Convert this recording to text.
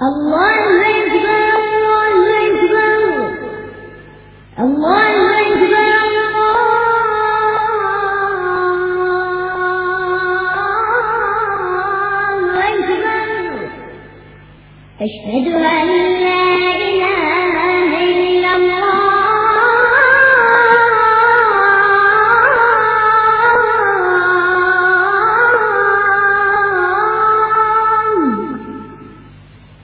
الله أشهد أن لا